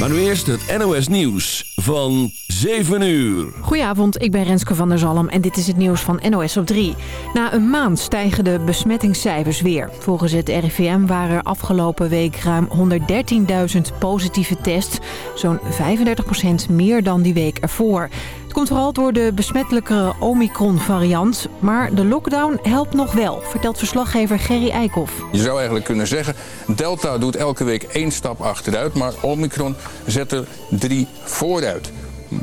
Maar nu eerst het NOS Nieuws van 7 uur. Goedenavond, ik ben Renske van der Zalm en dit is het nieuws van NOS op 3. Na een maand stijgen de besmettingscijfers weer. Volgens het RIVM waren er afgelopen week ruim 113.000 positieve tests. Zo'n 35% meer dan die week ervoor. Het komt vooral door de besmettelijke Omicron-variant. Maar de lockdown helpt nog wel, vertelt verslaggever Gerry Eikhoff. Je zou eigenlijk kunnen zeggen, Delta doet elke week één stap achteruit... maar Omicron zet er drie vooruit.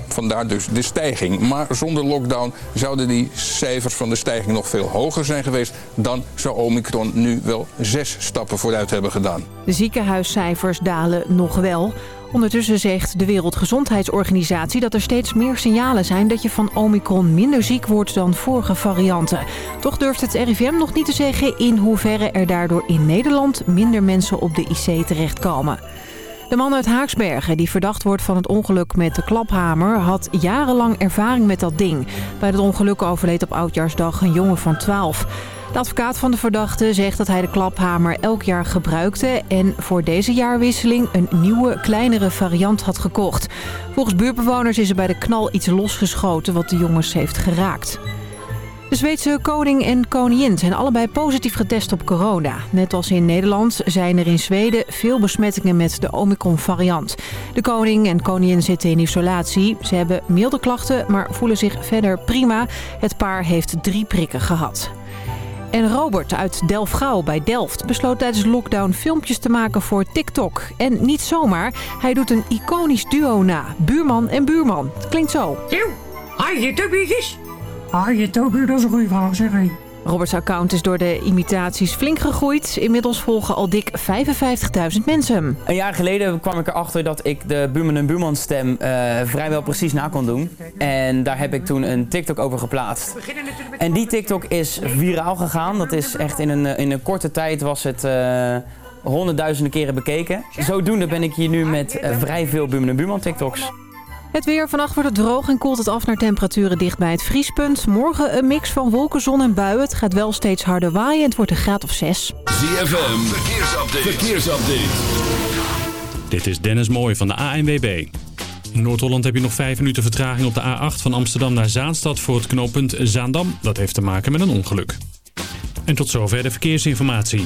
Vandaar dus de stijging. Maar zonder lockdown zouden die cijfers van de stijging nog veel hoger zijn geweest. Dan zou Omicron nu wel zes stappen vooruit hebben gedaan. De ziekenhuiscijfers dalen nog wel. Ondertussen zegt de Wereldgezondheidsorganisatie dat er steeds meer signalen zijn dat je van Omicron minder ziek wordt dan vorige varianten. Toch durft het RIVM nog niet te zeggen in hoeverre er daardoor in Nederland minder mensen op de IC terechtkomen. De man uit Haaksbergen, die verdacht wordt van het ongeluk met de klaphamer... had jarenlang ervaring met dat ding. Bij het ongeluk overleed op Oudjaarsdag een jongen van 12. De advocaat van de verdachte zegt dat hij de klaphamer elk jaar gebruikte... en voor deze jaarwisseling een nieuwe, kleinere variant had gekocht. Volgens buurtbewoners is er bij de knal iets losgeschoten wat de jongens heeft geraakt. De Zweedse koning en koningin zijn allebei positief getest op corona. Net als in Nederland zijn er in Zweden veel besmettingen met de Omicron-variant. De koning en koningin zitten in isolatie. Ze hebben milde klachten, maar voelen zich verder prima. Het paar heeft drie prikken gehad. En Robert uit Delfgauw bij Delft besloot tijdens lockdown filmpjes te maken voor TikTok. En niet zomaar, hij doet een iconisch duo na. Buurman en buurman. Het klinkt zo. Hi, je je Toby, dat is een goede vraag, zeg. Roberts account is door de imitaties flink gegroeid. Inmiddels volgen al dik 55.000 mensen hem. Een jaar geleden kwam ik erachter dat ik de buurman en buurman stem uh, vrijwel precies na kon doen. En daar heb ik toen een TikTok over geplaatst. En die TikTok is viraal gegaan. Dat is echt in een, in een korte tijd was het... Uh, honderdduizenden keren bekeken. Zodoende ben ik hier nu met vrij veel buurman en buurman TikToks. Het weer. Vannacht wordt het droog en koelt het af naar temperaturen dicht bij het vriespunt. Morgen een mix van wolken, zon en buien. Het gaat wel steeds harder waaien en het wordt een graad of 6. ZFM. Verkeersupdate. Verkeersupdate. Dit is Dennis Mooij van de ANWB. In Noord-Holland heb je nog 5 minuten vertraging op de A8 van Amsterdam naar Zaanstad voor het knooppunt Zaandam. Dat heeft te maken met een ongeluk. En tot zover de verkeersinformatie.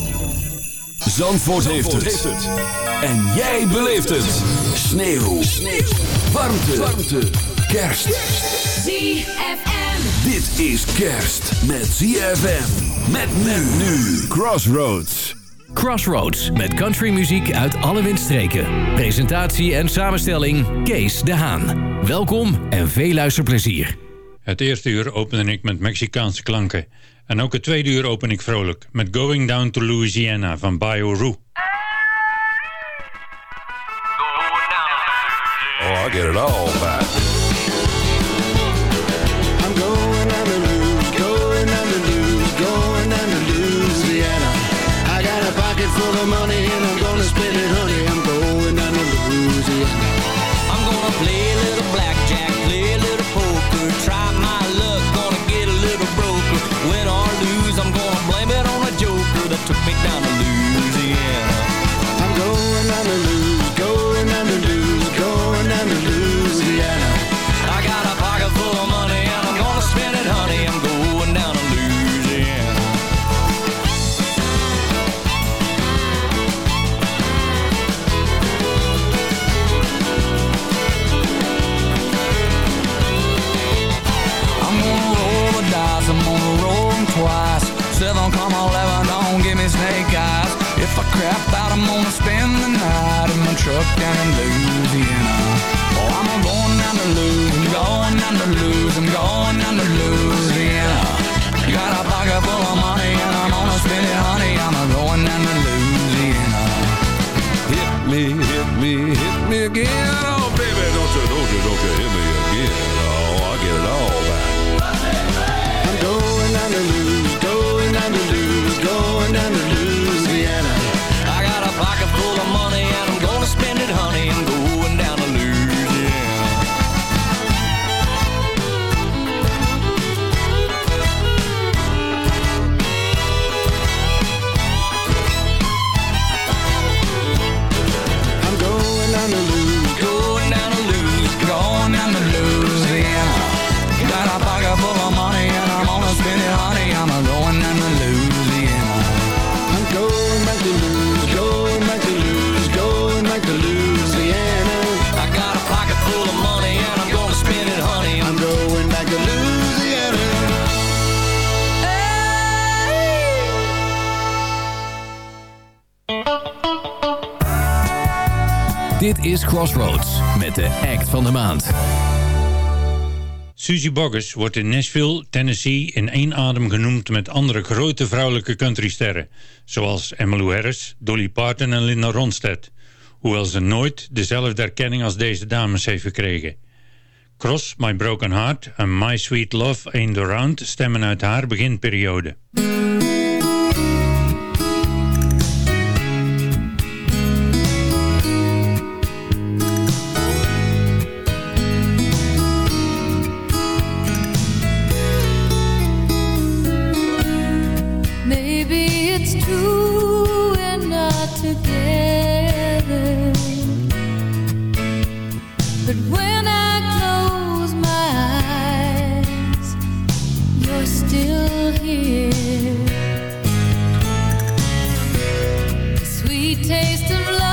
Zandvoort, heeft, het. En jij beleeft het. Sneeuw. Sneeuw. Warmte. Warmte. Kerst. ZFM. Dit is kerst met ZFM. Met men nu. Crossroads. Crossroads met countrymuziek uit alle windstreken. Presentatie en samenstelling Kees de Haan. Welkom en veel luisterplezier. Het eerste uur opende ik met Mexicaanse klanken. En ook het tweede uur open ik vrolijk met Going Down to Louisiana van Bayou Roo. Oh, I get it all back. Truck down in Louisiana. Oh, I'm a going down to Louisiana, going down to Louisiana, going down to Louisiana. Got a pocket full of money and I'm gonna spend it, honey. I'm a going down to Louisiana. Hit me, hit me, hit me again. Susie Boggess wordt in Nashville, Tennessee in één adem genoemd met andere grote vrouwelijke countrysterren, zoals Emmylou Harris, Dolly Parton en Linda Ronstadt, hoewel ze nooit dezelfde erkenning als deze dames heeft gekregen. Cross, My Broken Heart en My Sweet Love Ain't Around stemmen uit haar beginperiode. Taste of love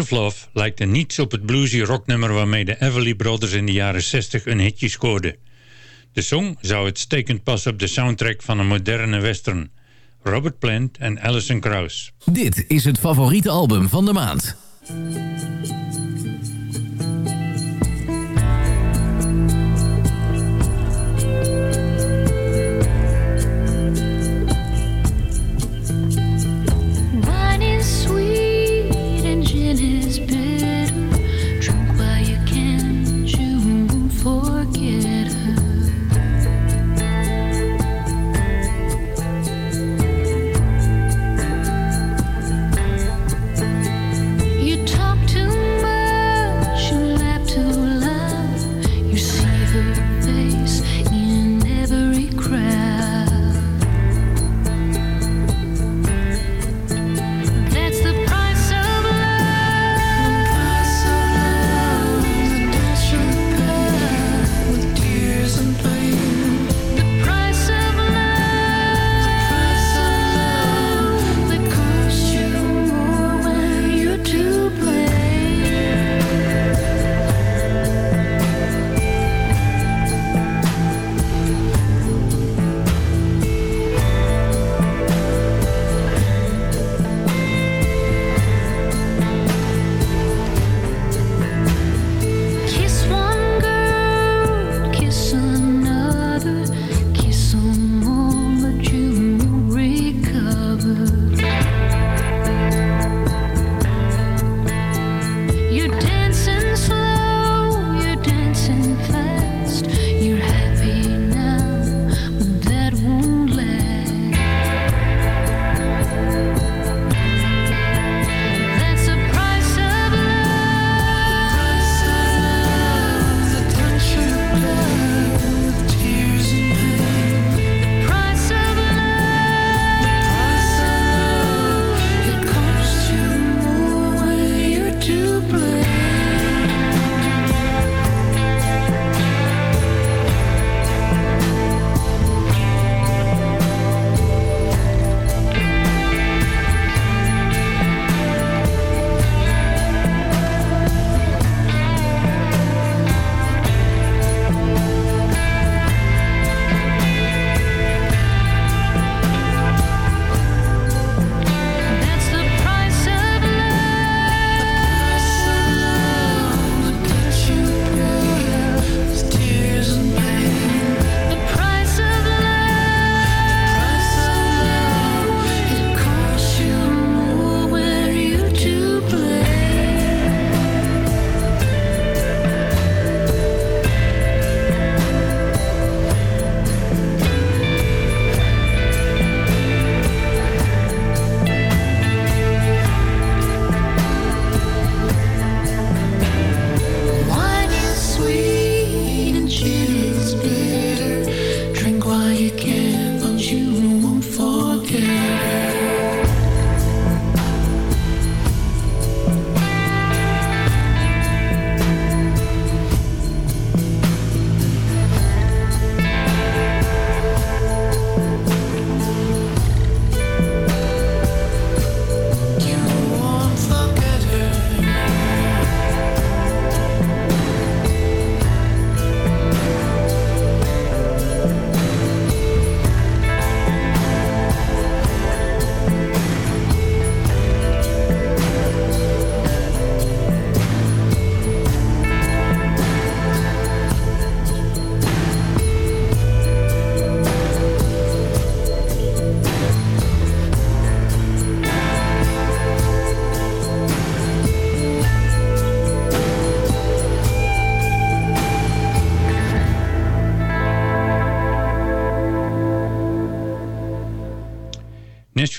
Of Love lijkt er niets op het bluesy rocknummer waarmee de Everly Brothers in de jaren 60 een hitje scoorden. De song zou het stekend passen op de soundtrack van een moderne western. Robert Plant en Alison Krauss. Dit is het favoriete album van de maand.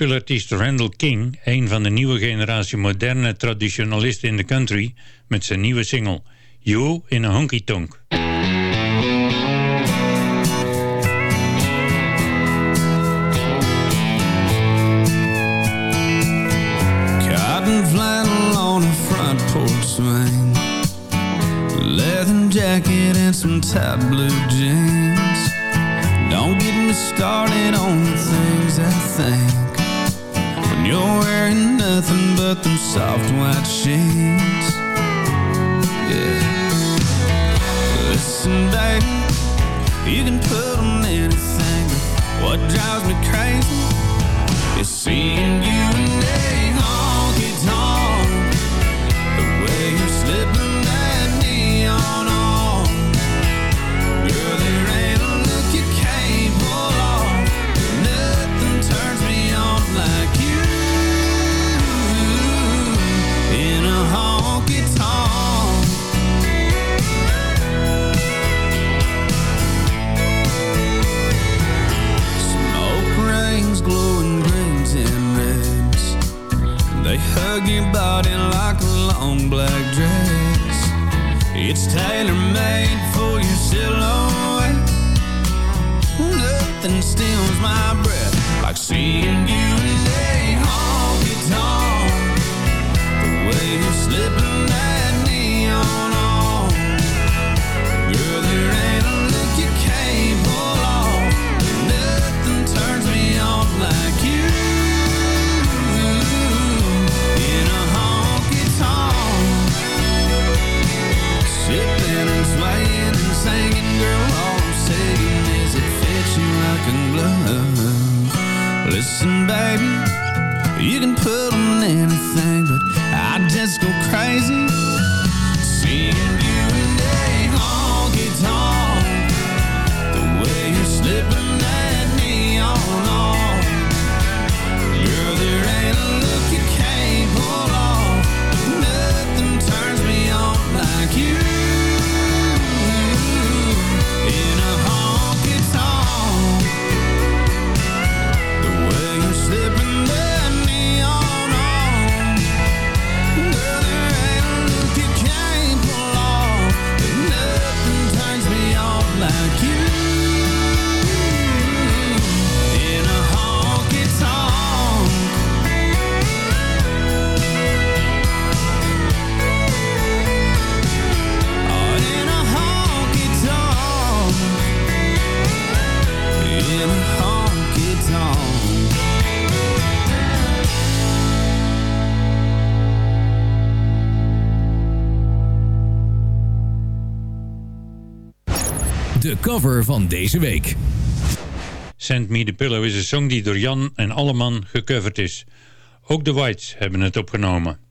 gospellartiest Randall King, een van de nieuwe generatie moderne traditionalisten in de country, met zijn nieuwe single You in a Honky Tonk. Cotton flannel on a front porch swing. Leather jacket and some tight blue jeans. Don't get me started on the things I think. And you're wearing nothing but them soft white sheets. Yeah. Listen, babe You can put on anything What drives me crazy Is seeing van deze week. Send Me The Pillow is een song die door Jan en Alleman gecoverd is. Ook de Whites hebben het opgenomen.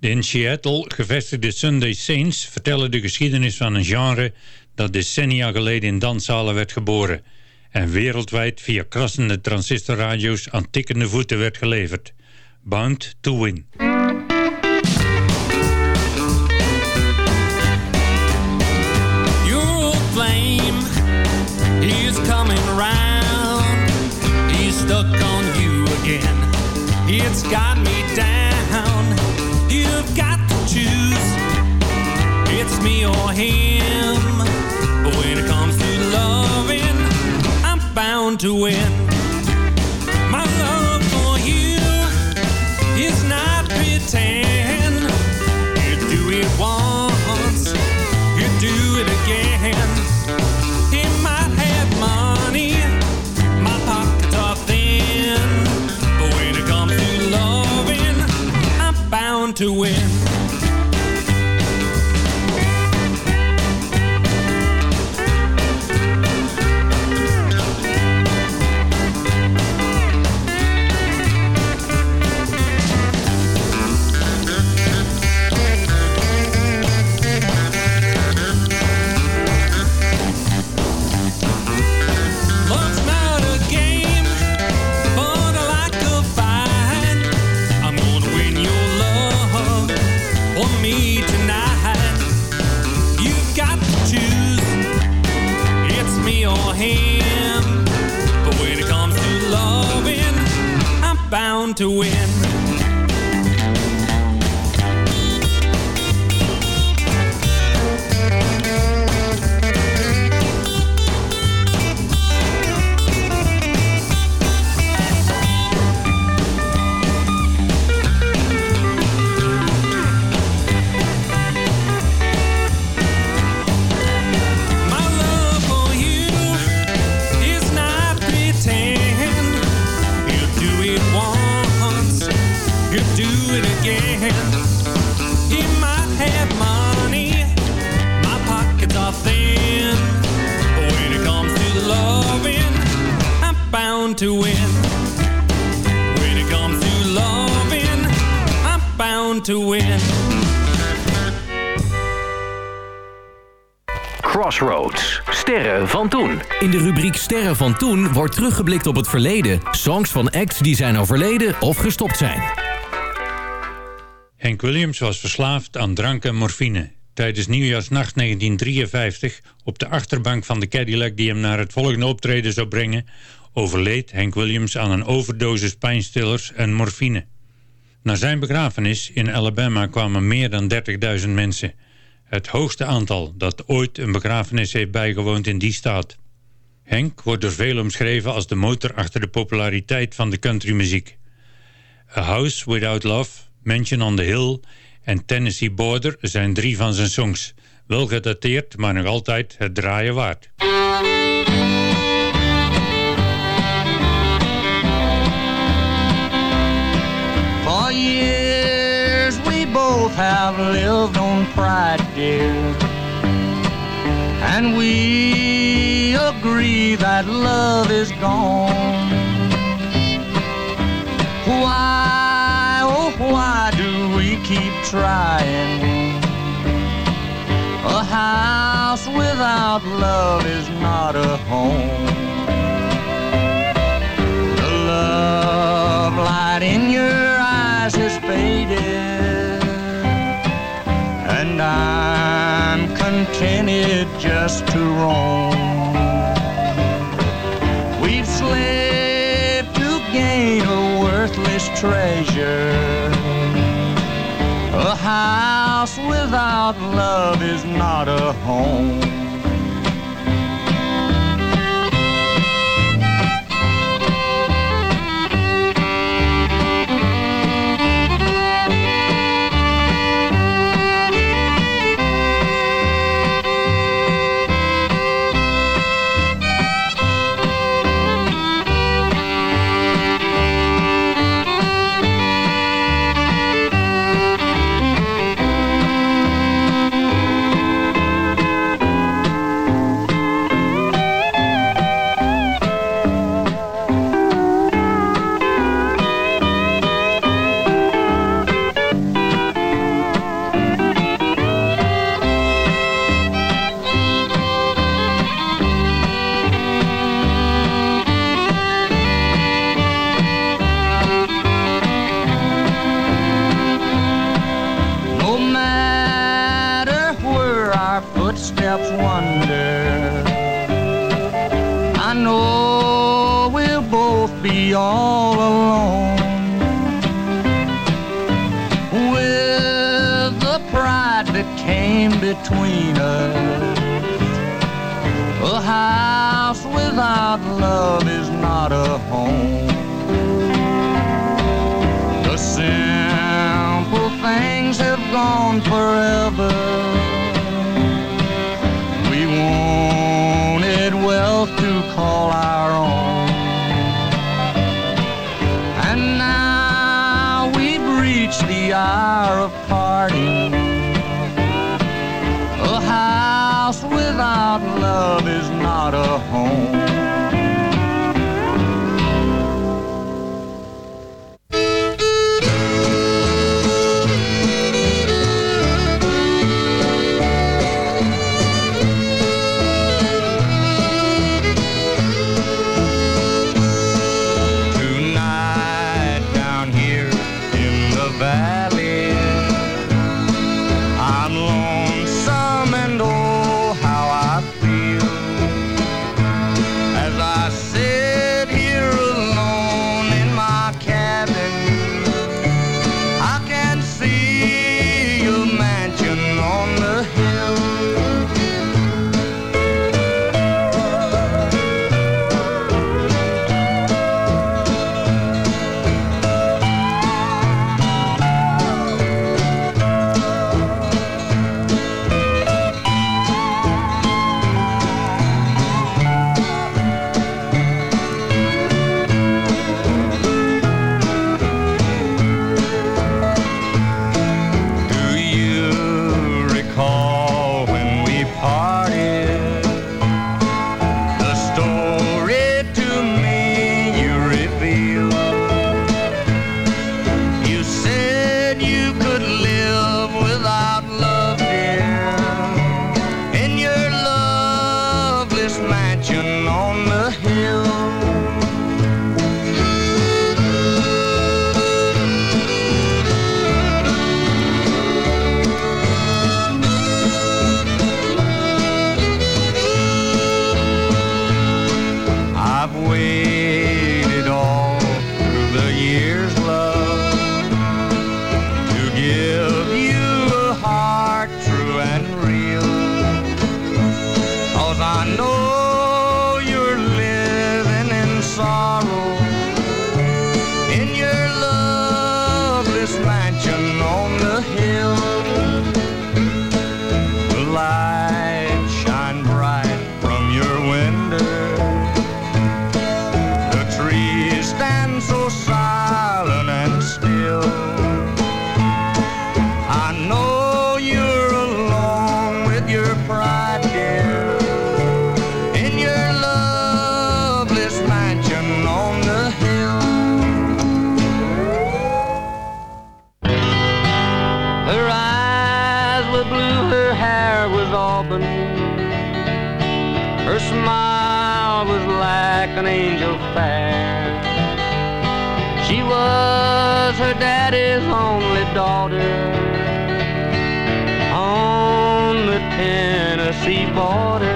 De in Seattle gevestigde Sunday Saints vertellen de geschiedenis van een genre dat decennia geleden in danszalen werd geboren en wereldwijd via krassende transistorradio's aan tikkende voeten werd geleverd. Bound to Win. Flame is coming. He's on you again. It's got me down. Me or him. But when it comes to loving, I'm bound to win. My love for you is not pretend. You do it once, you do it again. He might have money, my pockets are thin. But when it comes to loving, I'm bound to win. To win. Van toen wordt teruggeblikt op het verleden. Songs van acts die zijn overleden of gestopt zijn. Hank Williams was verslaafd aan drank en morfine. Tijdens nieuwjaarsnacht 1953, op de achterbank van de Cadillac die hem naar het volgende optreden zou brengen, overleed Hank Williams aan een overdosis pijnstillers en morfine. Na zijn begrafenis in Alabama kwamen meer dan 30.000 mensen. Het hoogste aantal dat ooit een begrafenis heeft bijgewoond in die staat. Hank wordt door velen omschreven als de motor achter de populariteit van de countrymuziek. A House Without Love, Mansion on the Hill en Tennessee Border zijn drie van zijn songs. Wel gedateerd, maar nog altijd het draaien waard. For years we both have lived on pride, dear. And we agree that love is gone. Why, oh, why do we keep trying? A house without love is not a home. The love light in your eyes has faded, and I'm contented just to roam live to gain a worthless treasure. A house without love is not a home. our footsteps wander. I know we'll both be all alone. With the pride that came between us, a house without love is not a home. The simple things have gone forever. all our own. And now we've reached the hour of parting. A house without love is not a home. Tennessee border.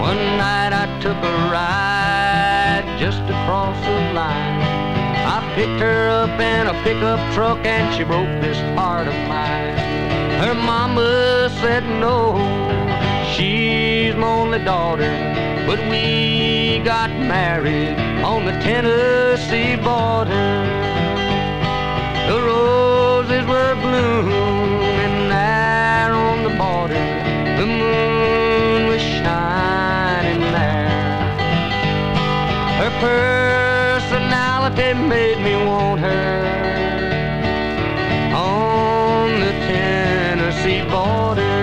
One night I took a ride just across the line. I picked her up in a pickup truck and she broke this heart of mine. Her mama said no, she's my only daughter. But we got married on the Tennessee border. The roses were blooming personality made me want her on the Tennessee border.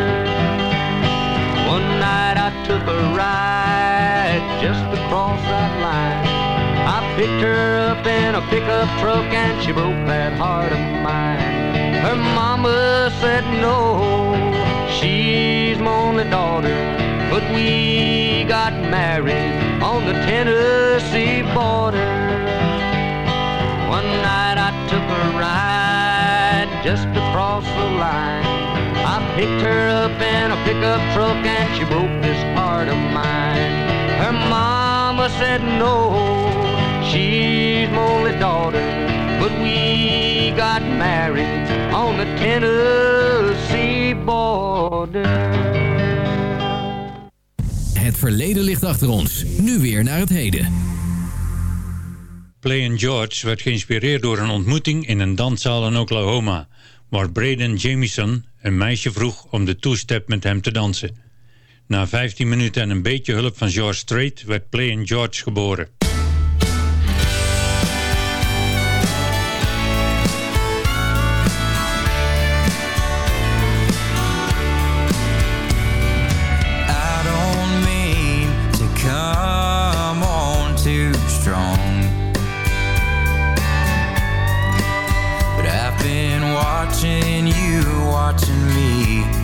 One night I took a ride just across that line. I picked her up in a pickup truck and she broke that heart of mine. Her mama said no, she's my only daughter, but we got married on the Tennessee border. One night I took a ride just across the line. I picked her up in a pickup truck and she broke this heart of mine. Her mama said no, she's my only daughter, but we got married on the Tennessee border. Het verleden ligt achter ons. Nu weer naar het heden. Playin' George werd geïnspireerd door een ontmoeting in een danszaal in Oklahoma, waar Braden Jamieson een meisje vroeg om de two-step met hem te dansen. Na 15 minuten en een beetje hulp van George Strait werd Playin' George geboren. Watching me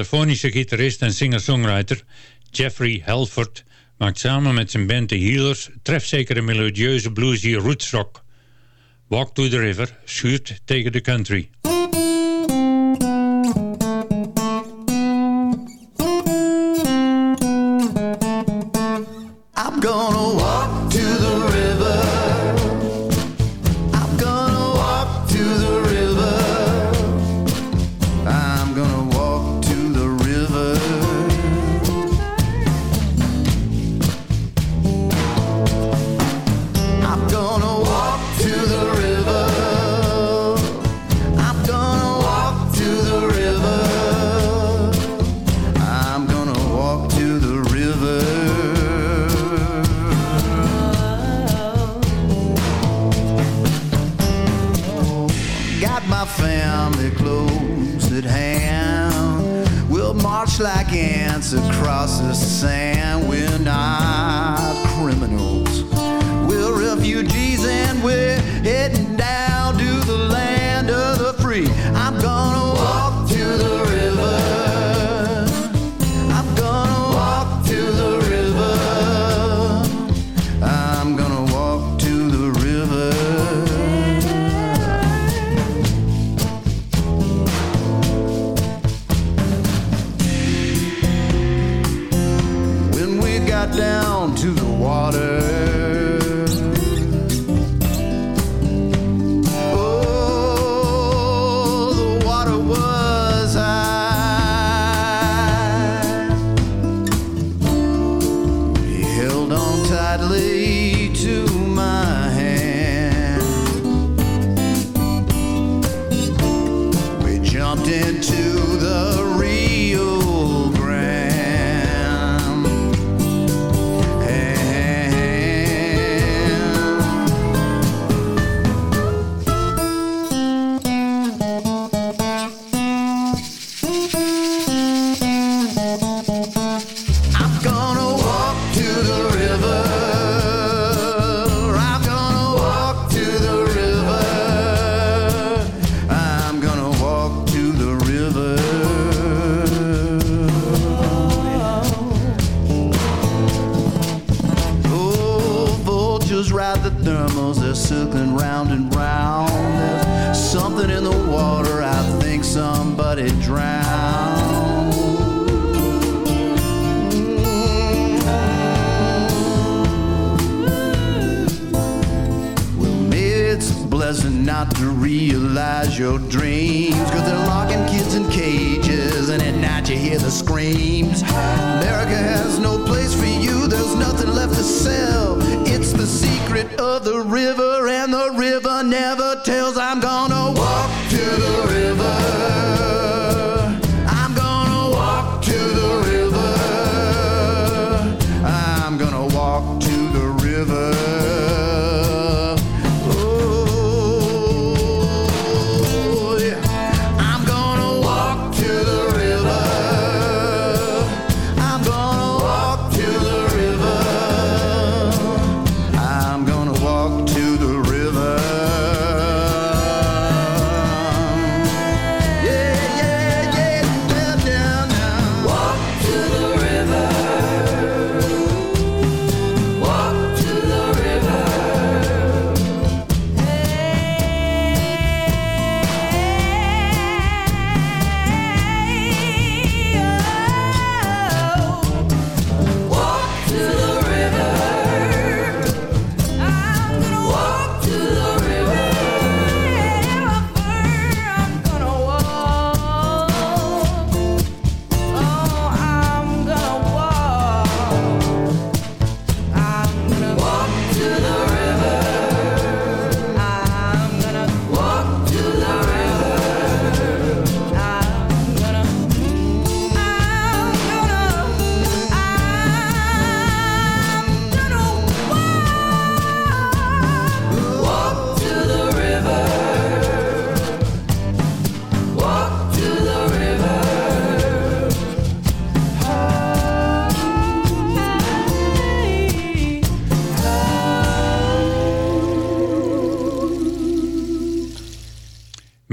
Californische gitarist en singer-songwriter Jeffrey Halford maakt samen met zijn band The Healers trefzekere melodieuze bluesy rootsrock. Walk to the River schuurt tegen de country. I'm gonna across the sand.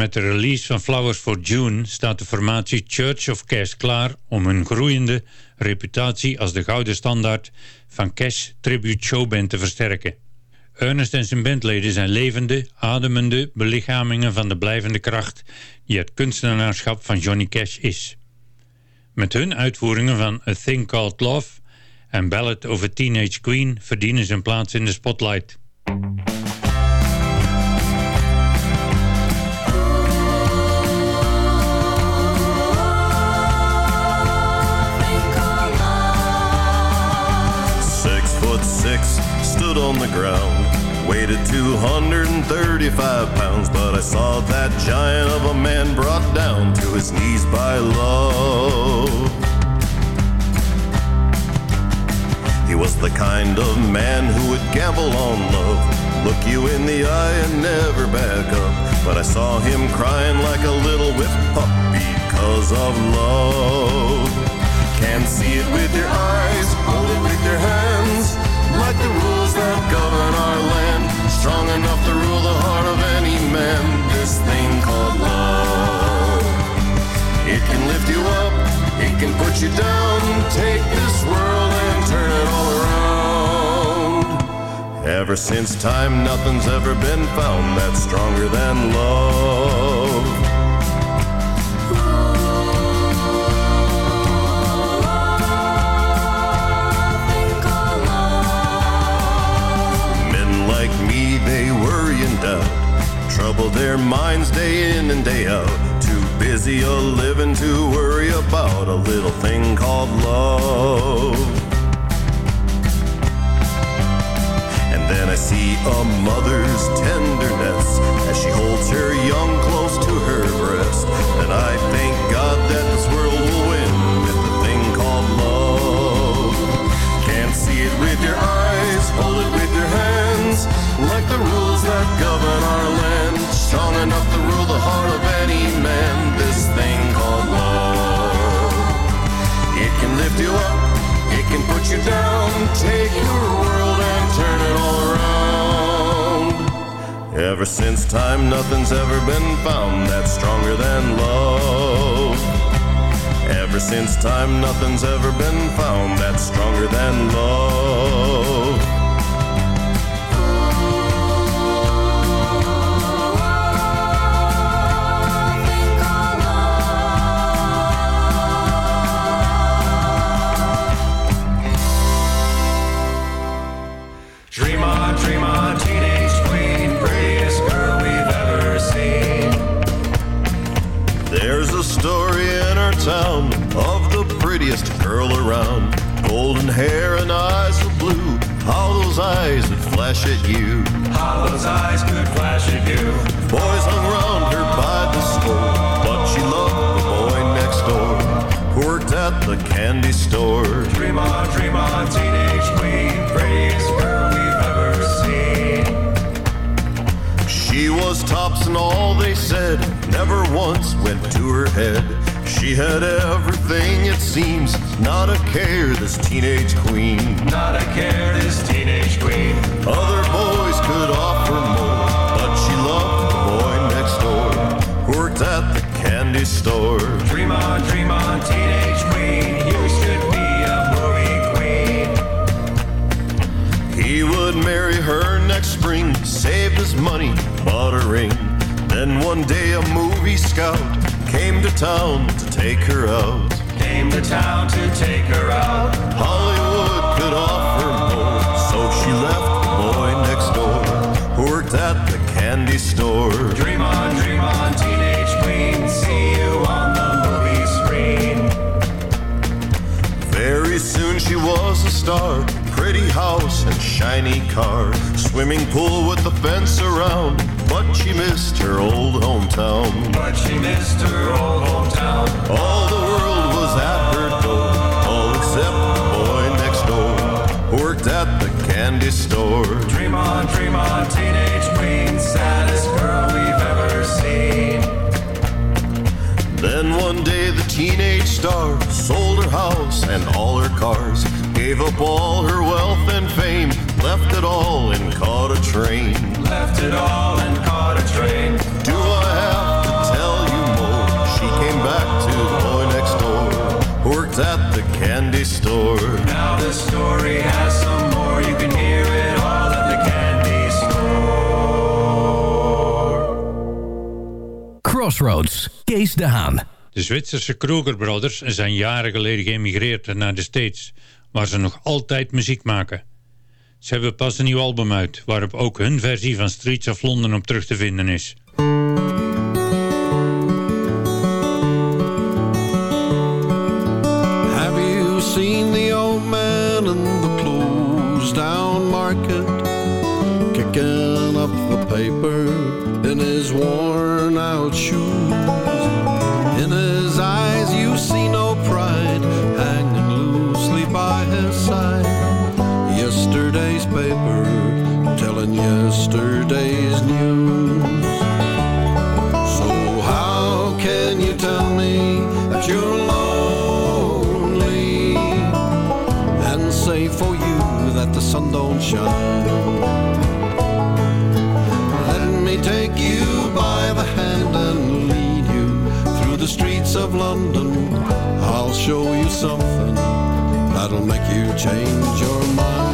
Met de release van Flowers for June staat de formatie Church of Cash klaar om hun groeiende reputatie als de gouden standaard van Cash Tribute Showband te versterken. Ernest en zijn bandleden zijn levende, ademende belichamingen van de blijvende kracht die het kunstenaarschap van Johnny Cash is. Met hun uitvoeringen van A Thing Called Love en Ballad a Teenage Queen verdienen ze een plaats in de spotlight. On the ground. Weighed 235 pounds, but I saw that giant of a man brought down to his knees by love. He was the kind of man who would gamble on love, look you in the eye and never back up. But I saw him crying like a little whipped pup because of love. Can't see it with your eyes, hold it with your hands, like the rules govern our land. Strong enough to rule the heart of any man, this thing called love. It can lift you up, it can put you down, take this world and turn it all around. Ever since time, nothing's ever been found that's stronger than love. They worry and doubt. Trouble their minds day in and day out. Too busy a living to worry about a little thing called love. And then I see a mother's tenderness as she holds her young close to her breast. And I thank Ever since time, nothing's ever been found that's stronger than love. Ever since time, nothing's ever been found that's stronger than love. Dream on, dream on, girl around. Golden hair and eyes of blue. How those eyes would flash at you. How those eyes could flash at you. Boys hung around her by the score, but she loved the boy next door who worked at the candy store. Dream on, dream on, teenage queen, prettiest girl we've ever seen. She was tops and all they said never once went to her head. She had everything, it seems, not a care, this teenage queen. Not a care, this teenage queen. Other boys could offer more, but she loved the boy next door worked at the candy store. Dream on, dream on, teenage queen, you should be a movie queen. He would marry her next spring, saved his money, bought a ring. Then one day a movie scout came to town to take her out. Came to town to take her out. Hollywood could offer more, so she left the boy next door who worked at the candy store. Dream on, dream on, teenage queen, see you on the movie screen. Very soon she was a star, pretty house and shiny car, swimming pool with the fence around. But she missed her old hometown. But she missed her old hometown. All the world was at her door, all except the boy next door who worked at the candy store. Dream on, dream on, teenage queen, saddest girl we've ever seen. Then one day the teenage star sold her house and all her cars, gave up all her wealth and fame, left it all and caught a train. Left left it all and caught a train. Do I have to tell you more? She came back to the boy next door, worked at the candy store. Now the story has some more. You can hear it all at the candy store. Crossroads, Kees de Haan. De Zwitserse Kroger Brothers zijn jaren geleden geëmigreerd naar de States, waar ze nog altijd muziek maken. Ze hebben pas een nieuw album uit, waarop ook hun versie van Streets of London op terug te vinden is. Have you seen the old man in the closed down market? Kicking up the paper in his worn out shoes. Telling yesterday's news. So, how can you tell me that you're lonely and say for you that the sun don't shine? Let me take you by the hand and lead you through the streets of London. I'll show you something that'll make you change your mind.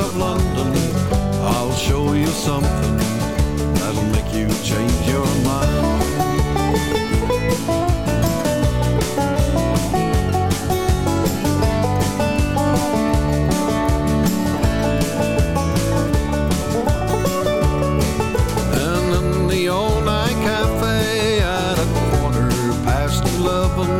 Of London. I'll show you something that'll make you change your mind. And in the old night cafe at a quarter past eleven,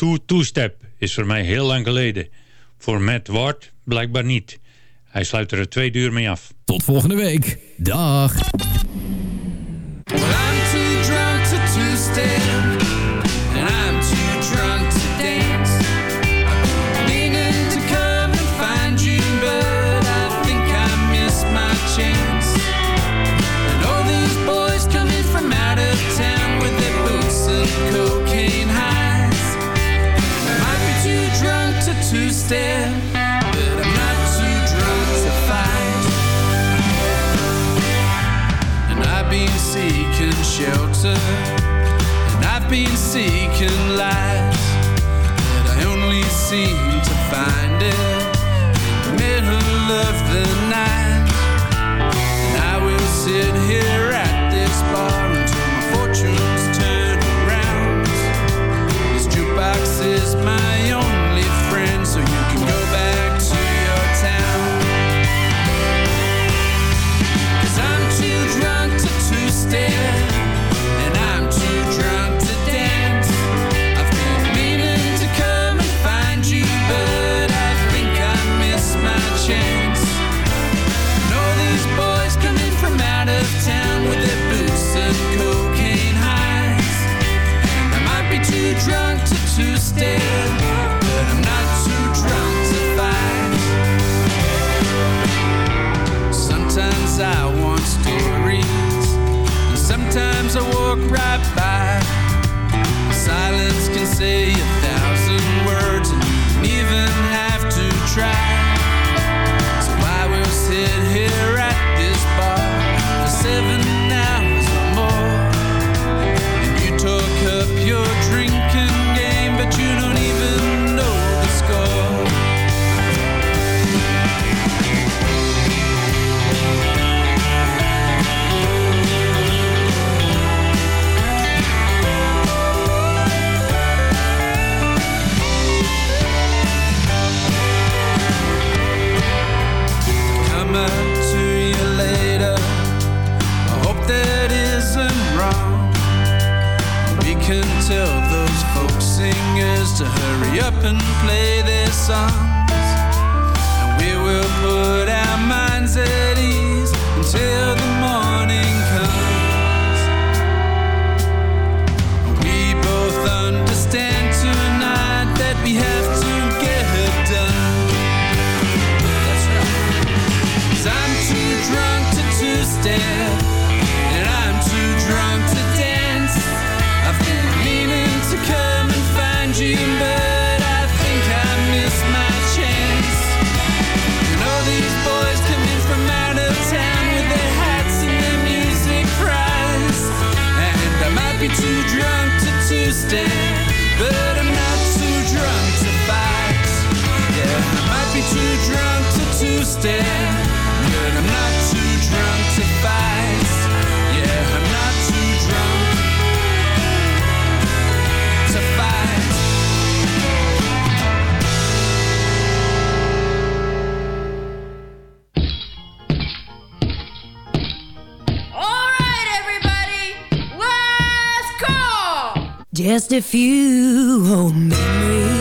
Two Two Step is voor mij heel lang geleden. Voor Matt Ward blijkbaar niet. Hij sluit er een twee uur mee af. Tot volgende week. Dag. drunk to Tuesday, but I'm not too drunk to fight. Sometimes I want stories, and sometimes I walk right by. Silence can say a thousand words, and you don't even have to try. to hurry up and play their songs. And we will put our minds at ease until the morning comes. We both understand tonight that we have. understand But I'm not too drunk to fight. Yeah, I might be too drunk to two-step just a few old memories.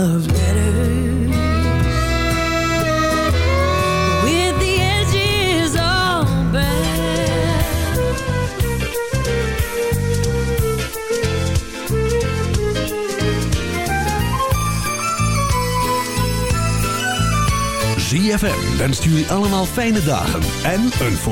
letters. With the edges all ZFM wenst jullie allemaal fijne dagen en een